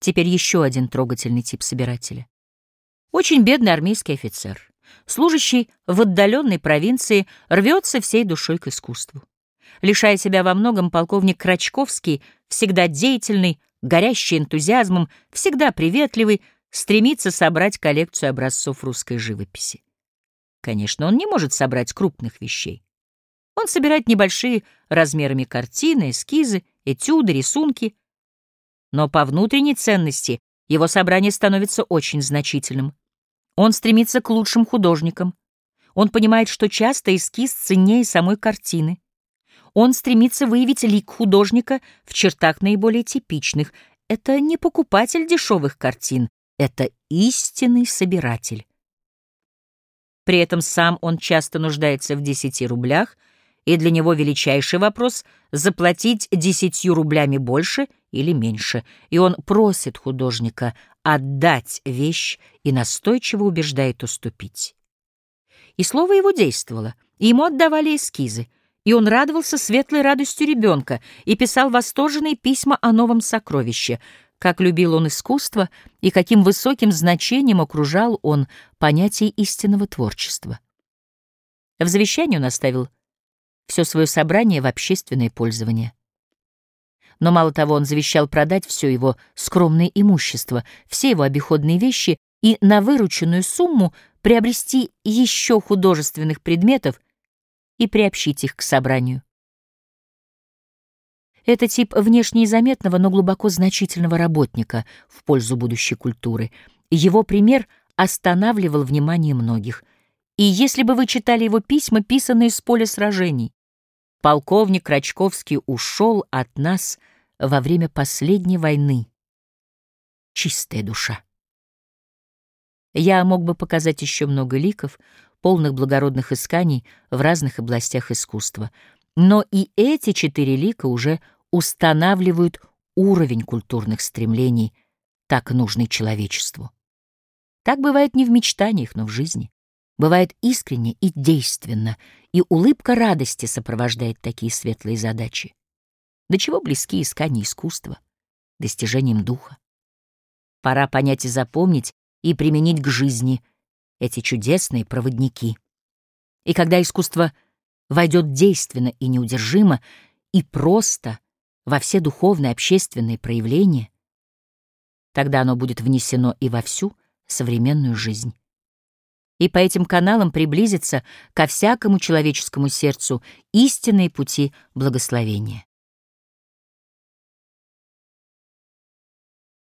Теперь еще один трогательный тип собирателя. Очень бедный армейский офицер, служащий в отдаленной провинции, рвется всей душой к искусству. Лишая себя во многом, полковник Крачковский, всегда деятельный, горящий энтузиазмом, всегда приветливый, стремится собрать коллекцию образцов русской живописи. Конечно, он не может собрать крупных вещей. Он собирает небольшие размерами картины, эскизы, этюды, рисунки. Но по внутренней ценности его собрание становится очень значительным. Он стремится к лучшим художникам. Он понимает, что часто эскиз ценнее самой картины. Он стремится выявить лик художника в чертах наиболее типичных. Это не покупатель дешевых картин, это истинный собиратель. При этом сам он часто нуждается в десяти рублях, и для него величайший вопрос — заплатить десятью рублями больше или меньше, и он просит художника отдать вещь и настойчиво убеждает уступить. И слово его действовало, и ему отдавали эскизы, и он радовался светлой радостью ребенка и писал восторженные письма о новом сокровище — как любил он искусство и каким высоким значением окружал он понятие истинного творчества. В завещании он оставил все свое собрание в общественное пользование. Но мало того, он завещал продать все его скромное имущество, все его обиходные вещи и на вырученную сумму приобрести еще художественных предметов и приобщить их к собранию. Это тип внешне незаметного, но глубоко значительного работника в пользу будущей культуры. Его пример останавливал внимание многих. И если бы вы читали его письма, писанные с поля сражений, полковник Крачковский ушел от нас во время последней войны. Чистая душа. Я мог бы показать еще много ликов, полных благородных исканий в разных областях искусства, но и эти четыре лика уже устанавливают уровень культурных стремлений, так нужный человечеству. Так бывает не в мечтаниях, но в жизни. Бывает искренне и действенно, и улыбка радости сопровождает такие светлые задачи. До чего близки искания искусства, достижением духа. Пора понять и запомнить, и применить к жизни эти чудесные проводники. И когда искусство войдет действенно и неудержимо, и просто во все духовные общественные проявления, тогда оно будет внесено и во всю современную жизнь. И по этим каналам приблизится ко всякому человеческому сердцу истинные пути благословения.